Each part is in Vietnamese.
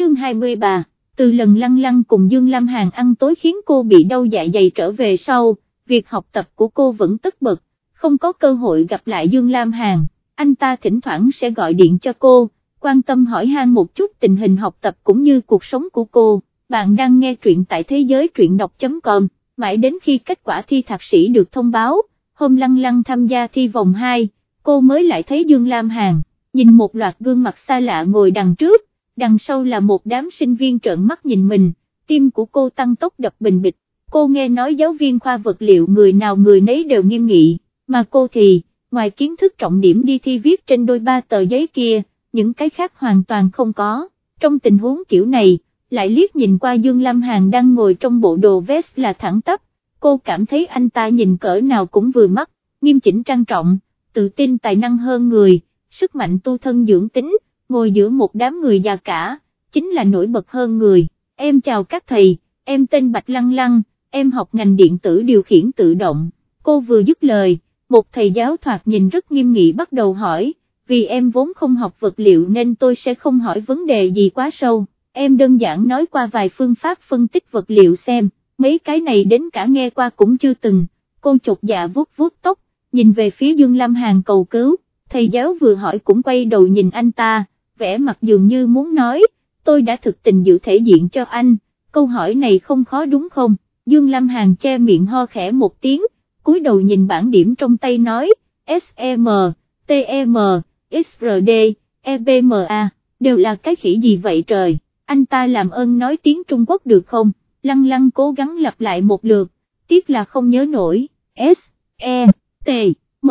chương 23, từ lần lăng lăng cùng Dương Lam Hàn ăn tối khiến cô bị đau dạ dày trở về sau, việc học tập của cô vẫn tất bật, không có cơ hội gặp lại Dương Lam Hàn, anh ta thỉnh thoảng sẽ gọi điện cho cô, quan tâm hỏi han một chút tình hình học tập cũng như cuộc sống của cô, bạn đang nghe truyện tại thế giới truyện đọc.com, mãi đến khi kết quả thi thạc sĩ được thông báo, hôm lăng lăng tham gia thi vòng 2, cô mới lại thấy Dương Lam Hàn, nhìn một loạt gương mặt xa lạ ngồi đằng trước, đằng sau là một đám sinh viên trợn mắt nhìn mình, tim của cô tăng tốc đập bình bịch, cô nghe nói giáo viên khoa vật liệu người nào người nấy đều nghiêm nghị, mà cô thì, ngoài kiến thức trọng điểm đi thi viết trên đôi ba tờ giấy kia, những cái khác hoàn toàn không có, trong tình huống kiểu này, lại liếc nhìn qua Dương Lam Hàn đang ngồi trong bộ đồ vest là thẳng tắp, cô cảm thấy anh ta nhìn cỡ nào cũng vừa mắt, nghiêm chỉnh trang trọng, tự tin tài năng hơn người, sức mạnh tu thân dưỡng tính, ngồi giữa một đám người già cả, chính là nổi bật hơn người, em chào các thầy, em tên Bạch Lăng Lăng, em học ngành điện tử điều khiển tự động, cô vừa dứt lời, một thầy giáo thoạt nhìn rất nghiêm nghị bắt đầu hỏi, vì em vốn không học vật liệu nên tôi sẽ không hỏi vấn đề gì quá sâu, em đơn giản nói qua vài phương pháp phân tích vật liệu xem, mấy cái này đến cả nghe qua cũng chưa từng, cô chột dạ vuốt vuốt tóc, nhìn về phía Dương Lam Hàn cầu cứu, thầy giáo vừa hỏi cũng quay đầu nhìn anh ta, vẻ mặt dường như muốn nói, tôi đã thực tình giữ thể diện cho anh, câu hỏi này không khó đúng không, Dương Lam Hàn che miệng ho khẽ một tiếng, cúi đầu nhìn bản điểm trong tay nói, SEM, TEM, XRD, EBMA, đều là cái khỉ gì vậy trời, anh ta làm ơn nói tiếng Trung Quốc được không, lăng lăng cố gắng lặp lại một lượt, tiếc là không nhớ nổi, S, E, T, M,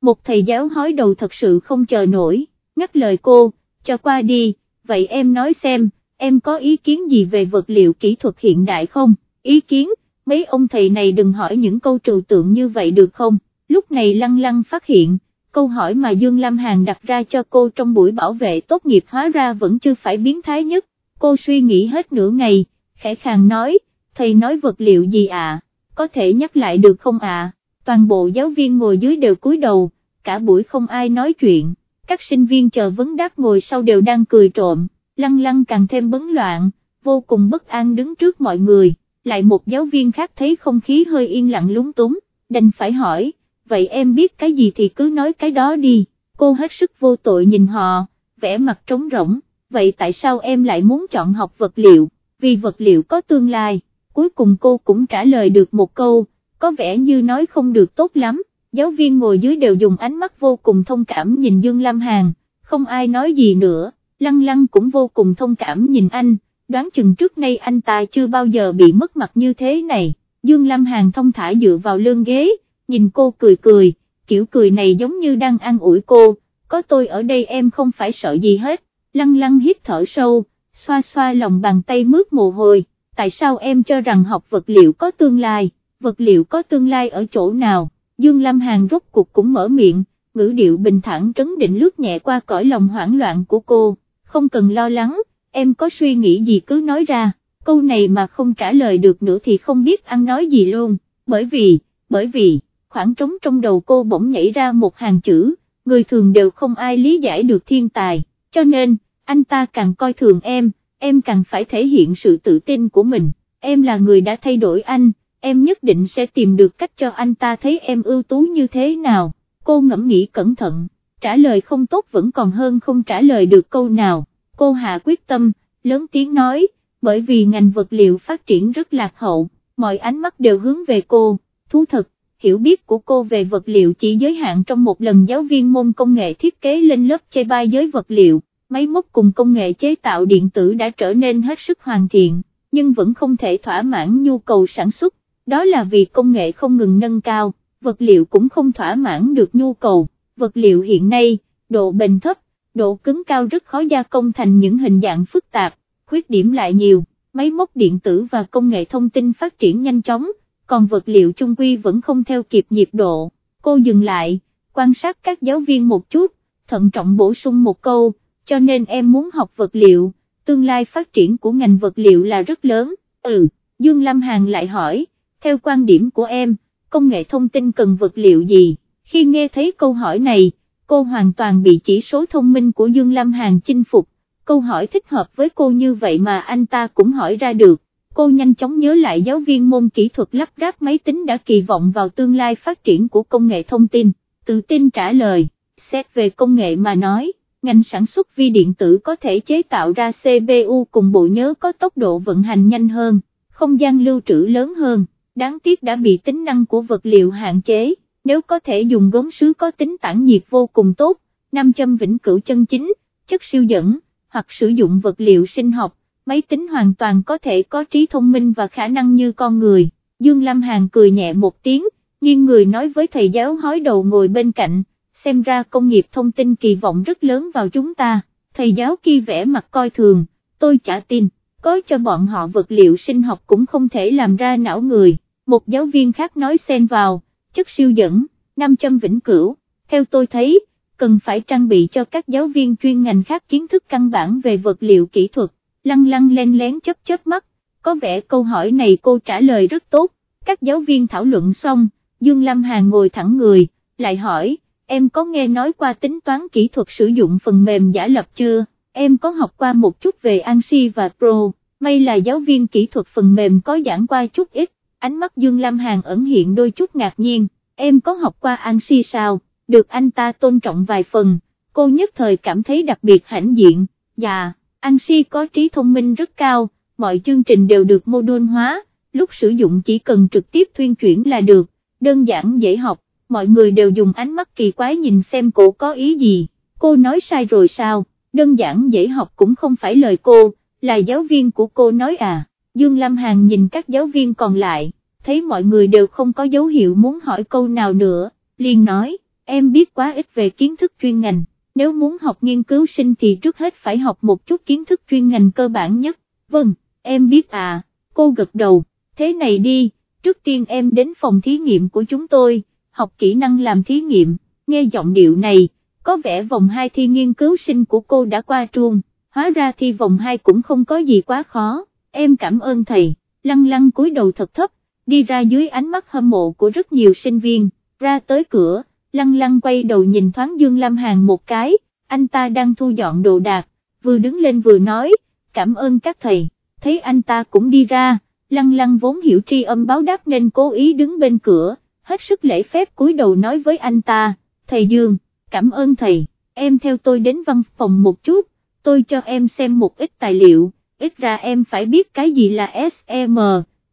một thầy giáo hói đầu thật sự không chờ nổi, ngắt lời cô, cho qua đi, vậy em nói xem, em có ý kiến gì về vật liệu kỹ thuật hiện đại không, ý kiến, mấy ông thầy này đừng hỏi những câu trừu tượng như vậy được không, lúc này lăng lăng phát hiện, câu hỏi mà Dương Lam Hàn đặt ra cho cô trong buổi bảo vệ tốt nghiệp hóa ra vẫn chưa phải biến thái nhất, cô suy nghĩ hết nửa ngày, khẽ khàng nói, thầy nói vật liệu gì ạ, có thể nhắc lại được không ạ, toàn bộ giáo viên ngồi dưới đều cúi đầu, cả buổi không ai nói chuyện, các sinh viên chờ vấn đáp ngồi sau đều đang cười trộm, lăng lăng càng thêm bấn loạn, vô cùng bất an đứng trước mọi người, lại một giáo viên khác thấy không khí hơi yên lặng lúng túng, đành phải hỏi, vậy em biết cái gì thì cứ nói cái đó đi, cô hết sức vô tội nhìn họ, vẻ mặt trống rỗng, vậy tại sao em lại muốn chọn học vật liệu, vì vật liệu có tương lai, cuối cùng cô cũng trả lời được một câu, có vẻ như nói không được tốt lắm, giáo viên ngồi dưới đều dùng ánh mắt vô cùng thông cảm nhìn Dương Lam Hàn, không ai nói gì nữa, Lăng Lăng cũng vô cùng thông cảm nhìn anh, đoán chừng trước nay anh ta chưa bao giờ bị mất mặt như thế này, Dương Lam Hàn thông thả dựa vào lưng ghế, nhìn cô cười cười, kiểu cười này giống như đang ăn ủi cô, có tôi ở đây em không phải sợ gì hết, Lăng Lăng hít thở sâu, xoa xoa lòng bàn tay mướt mồ hôi, tại sao em cho rằng học vật liệu có tương lai, vật liệu có tương lai ở chỗ nào? Dương Lâm Hàn rốt cuộc cũng mở miệng, ngữ điệu bình thản trấn định lướt nhẹ qua cõi lòng hoảng loạn của cô, không cần lo lắng, em có suy nghĩ gì cứ nói ra, câu này mà không trả lời được nữa thì không biết ăn nói gì luôn, bởi vì, bởi vì, khoảng trống trong đầu cô bỗng nhảy ra một hàng chữ, người thường đều không ai lý giải được thiên tài, cho nên, anh ta càng coi thường em, em càng phải thể hiện sự tự tin của mình, em là người đã thay đổi anh, em nhất định sẽ tìm được cách cho anh ta thấy em ưu tú như thế nào, cô ngẫm nghĩ cẩn thận, trả lời không tốt vẫn còn hơn không trả lời được câu nào, cô hạ quyết tâm, lớn tiếng nói, bởi vì ngành vật liệu phát triển rất lạc hậu, mọi ánh mắt đều hướng về cô, thú thật, hiểu biết của cô về vật liệu chỉ giới hạn trong một lần giáo viên môn công nghệ thiết kế lên lớp chê bai giới vật liệu, máy móc cùng công nghệ chế tạo điện tử đã trở nên hết sức hoàn thiện, nhưng vẫn không thể thỏa mãn nhu cầu sản xuất đó là vì công nghệ không ngừng nâng cao, vật liệu cũng không thỏa mãn được nhu cầu, vật liệu hiện nay, độ bền thấp, độ cứng cao rất khó gia công thành những hình dạng phức tạp, khuyết điểm lại nhiều, máy móc điện tử và công nghệ thông tin phát triển nhanh chóng, còn vật liệu chung quy vẫn không theo kịp nhịp độ, cô dừng lại, quan sát các giáo viên một chút, thận trọng bổ sung một câu, cho nên em muốn học vật liệu, tương lai phát triển của ngành vật liệu là rất lớn, ừ, Dương Lâm Hàn lại hỏi, theo quan điểm của em, công nghệ thông tin cần vật liệu gì, khi nghe thấy câu hỏi này, cô hoàn toàn bị chỉ số thông minh của Dương Lam Hàn chinh phục, câu hỏi thích hợp với cô như vậy mà anh ta cũng hỏi ra được, cô nhanh chóng nhớ lại giáo viên môn kỹ thuật lắp ráp máy tính đã kỳ vọng vào tương lai phát triển của công nghệ thông tin, tự tin trả lời, xét về công nghệ mà nói, ngành sản xuất vi điện tử có thể chế tạo ra CPU cùng bộ nhớ có tốc độ vận hành nhanh hơn, không gian lưu trữ lớn hơn, đáng tiếc đã bị tính năng của vật liệu hạn chế, nếu có thể dùng gốm sứ có tính tản nhiệt vô cùng tốt, nam châm vĩnh cửu chân chính, chất siêu dẫn, hoặc sử dụng vật liệu sinh học, máy tính hoàn toàn có thể có trí thông minh và khả năng như con người. Dương Lâm Hàn cười nhẹ một tiếng, nghiêng người nói với thầy giáo hói đầu ngồi bên cạnh, xem ra công nghiệp thông tin kỳ vọng rất lớn vào chúng ta, thầy giáo kia vẽ mặt coi thường, tôi chả tin, có cho bọn họ vật liệu sinh học cũng không thể làm ra não người, một giáo viên khác nói xen vào, chất siêu dẫn, nam châm vĩnh cửu, theo tôi thấy, cần phải trang bị cho các giáo viên chuyên ngành khác kiến thức căn bản về vật liệu kỹ thuật, lăng lăng len lén chớp chớp mắt, có vẻ câu hỏi này cô trả lời rất tốt, các giáo viên thảo luận xong, Dương Lâm Hà ngồi thẳng người, lại hỏi, em có nghe nói qua tính toán kỹ thuật sử dụng phần mềm giả lập chưa, em có học qua một chút về ANSI và Pro, may là giáo viên kỹ thuật phần mềm có giảng qua chút ít, ánh mắt Dương Lam Hàn ẩn hiện đôi chút ngạc nhiên, em có học qua An Si sao, được anh ta tôn trọng vài phần, cô nhất thời cảm thấy đặc biệt hãnh diện, dạ, An Si có trí thông minh rất cao, mọi chương trình đều được mô đôn hóa, lúc sử dụng chỉ cần trực tiếp thuyên chuyển là được, đơn giản dễ học, mọi người đều dùng ánh mắt kỳ quái nhìn xem cô có ý gì, cô nói sai rồi sao, đơn giản dễ học cũng không phải lời cô, là giáo viên của cô nói à, Dương Lam Hàn nhìn các giáo viên còn lại, thấy mọi người đều không có dấu hiệu muốn hỏi câu nào nữa, liền nói, em biết quá ít về kiến thức chuyên ngành, nếu muốn học nghiên cứu sinh thì trước hết phải học một chút kiến thức chuyên ngành cơ bản nhất, vâng, em biết à, cô gật đầu, thế này đi, trước tiên em đến phòng thí nghiệm của chúng tôi, học kỹ năng làm thí nghiệm, nghe giọng điệu này, có vẻ vòng 2 thi nghiên cứu sinh của cô đã qua truông, hóa ra thi vòng 2 cũng không có gì quá khó, em cảm ơn thầy, lăng lăng cúi đầu thật thấp, đi ra dưới ánh mắt hâm mộ của rất nhiều sinh viên, ra tới cửa, lăng lăng quay đầu nhìn thoáng Dương Lam Hàn một cái, anh ta đang thu dọn đồ đạc, vừa đứng lên vừa nói, cảm ơn các thầy, thấy anh ta cũng đi ra, lăng lăng vốn hiểu tri âm báo đáp nên cố ý đứng bên cửa, hết sức lễ phép cúi đầu nói với anh ta, thầy Dương, cảm ơn thầy, em theo tôi đến văn phòng một chút, tôi cho em xem một ít tài liệu, ít ra em phải biết cái gì là SEM,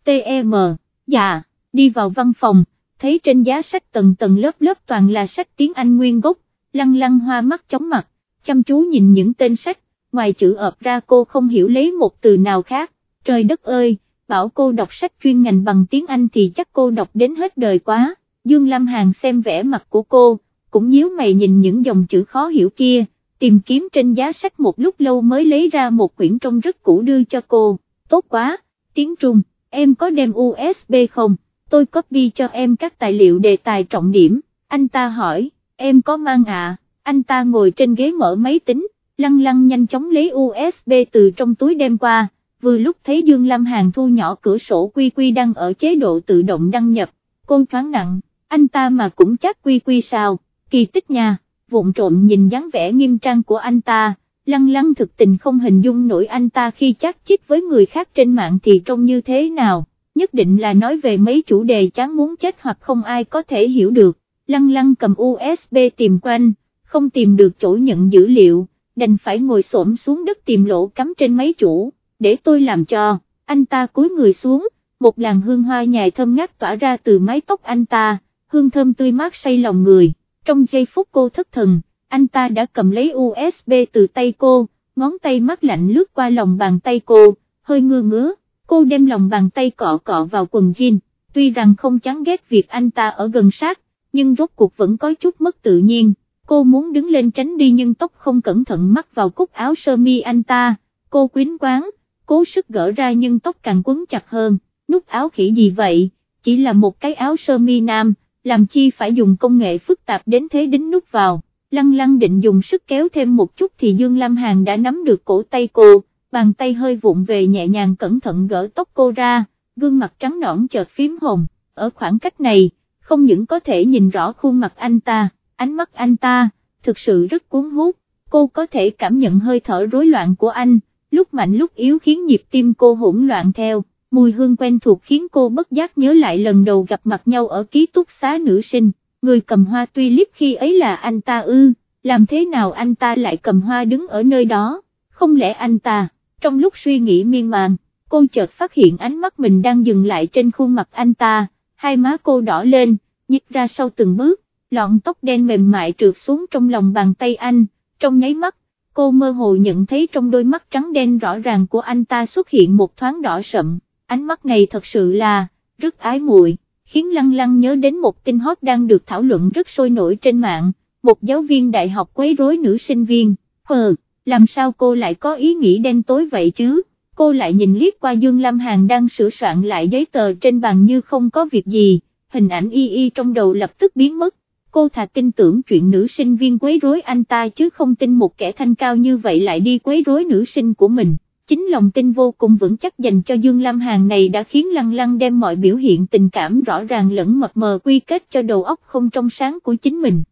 TEM, dạ, đi vào văn phòng, thấy trên giá sách tầng tầng lớp lớp toàn là sách tiếng Anh nguyên gốc, lăng lăng hoa mắt chóng mặt, chăm chú nhìn những tên sách, ngoài chữ ợp ra cô không hiểu lấy một từ nào khác, trời đất ơi, bảo cô đọc sách chuyên ngành bằng tiếng Anh thì chắc cô đọc đến hết đời quá, Dương Lam Hàn xem vẻ mặt của cô, cũng nhíu mày nhìn những dòng chữ khó hiểu kia, tìm kiếm trên giá sách một lúc lâu mới lấy ra một quyển trong rất cũ đưa cho cô, tốt quá, tiếng Trung, em có đem USB không, tôi copy cho em các tài liệu đề tài trọng điểm, anh ta hỏi, em có mang à, anh ta ngồi trên ghế mở máy tính, lăng lăng nhanh chóng lấy USB từ trong túi đem qua, vừa lúc thấy Dương Lâm Hàn thu nhỏ cửa sổ quy quy đang ở chế độ tự động đăng nhập, cô thoáng nặng, anh ta mà cũng chắc quy quy sao, kỳ tích nha, vụng trộm nhìn dáng vẻ nghiêm trang của anh ta, lăng lăng thực tình không hình dung nổi anh ta khi chắc chích với người khác trên mạng thì trông như thế nào, nhất định là nói về mấy chủ đề chán muốn chết hoặc không ai có thể hiểu được, lăng lăng cầm USB tìm quanh, không tìm được chỗ nhận dữ liệu, đành phải ngồi xổm xuống đất tìm lỗ cắm trên máy chủ để tôi làm cho, anh ta cúi người xuống, một làn hương hoa nhài thơm ngát tỏa ra từ mái tóc anh ta, hương thơm tươi mát say lòng người, trong giây phút cô thất thần, anh ta đã cầm lấy USB từ tay cô, ngón tay mắt lạnh lướt qua lòng bàn tay cô, hơi ngơ ngứa, cô đem lòng bàn tay cọ cọ vào quần jean, tuy rằng không chán ghét việc anh ta ở gần sát, nhưng rốt cuộc vẫn có chút mất tự nhiên, cô muốn đứng lên tránh đi nhưng tóc không cẩn thận mắc vào cúc áo sơ mi anh ta, cô quyến quán, cố sức gỡ ra nhưng tóc càng quấn chặt hơn, nút áo khỉ gì vậy, chỉ là một cái áo sơ mi nam, làm chi phải dùng công nghệ phức tạp đến thế đính nút vào, lăng lăng định dùng sức kéo thêm một chút thì Dương Lam Hàn đã nắm được cổ tay cô, bàn tay hơi vụng về nhẹ nhàng cẩn thận gỡ tóc cô ra, gương mặt trắng nõn chợt phím hồng, ở khoảng cách này, không những có thể nhìn rõ khuôn mặt anh ta, ánh mắt anh ta, thực sự rất cuốn hút, cô có thể cảm nhận hơi thở rối loạn của anh, lúc mạnh lúc yếu khiến nhịp tim cô hỗn loạn theo, mùi hương quen thuộc khiến cô bất giác nhớ lại lần đầu gặp mặt nhau ở ký túc xá nữ sinh, người cầm hoa tuy liếp khi ấy là anh ta ư, làm thế nào anh ta lại cầm hoa đứng ở nơi đó, không lẽ anh ta, trong lúc suy nghĩ miên man, cô chợt phát hiện ánh mắt mình đang dừng lại trên khuôn mặt anh ta, hai má cô đỏ lên, nhích ra sau từng bước, lọn tóc đen mềm mại trượt xuống trong lòng bàn tay anh, trong nháy mắt, cô mơ hồ nhận thấy trong đôi mắt trắng đen rõ ràng của anh ta xuất hiện một thoáng đỏ sậm, ánh mắt này thật sự là, rất ái muội, khiến lăng lăng nhớ đến một tin hot đang được thảo luận rất sôi nổi trên mạng, một giáo viên đại học quấy rối nữ sinh viên, hờ, làm sao cô lại có ý nghĩ đen tối vậy chứ, cô lại nhìn liếc qua Dương Lam Hàn đang sửa soạn lại giấy tờ trên bàn như không có việc gì, hình ảnh y y trong đầu lập tức biến mất, cô thà tin tưởng chuyện nữ sinh viên quấy rối anh ta chứ không tin một kẻ thanh cao như vậy lại đi quấy rối nữ sinh của mình. Chính lòng tin vô cùng vững chắc dành cho Dương Lam Hàn này đã khiến Lăng Lăng đem mọi biểu hiện tình cảm rõ ràng lẫn mập mờ quy kết cho đầu óc không trong sáng của chính mình.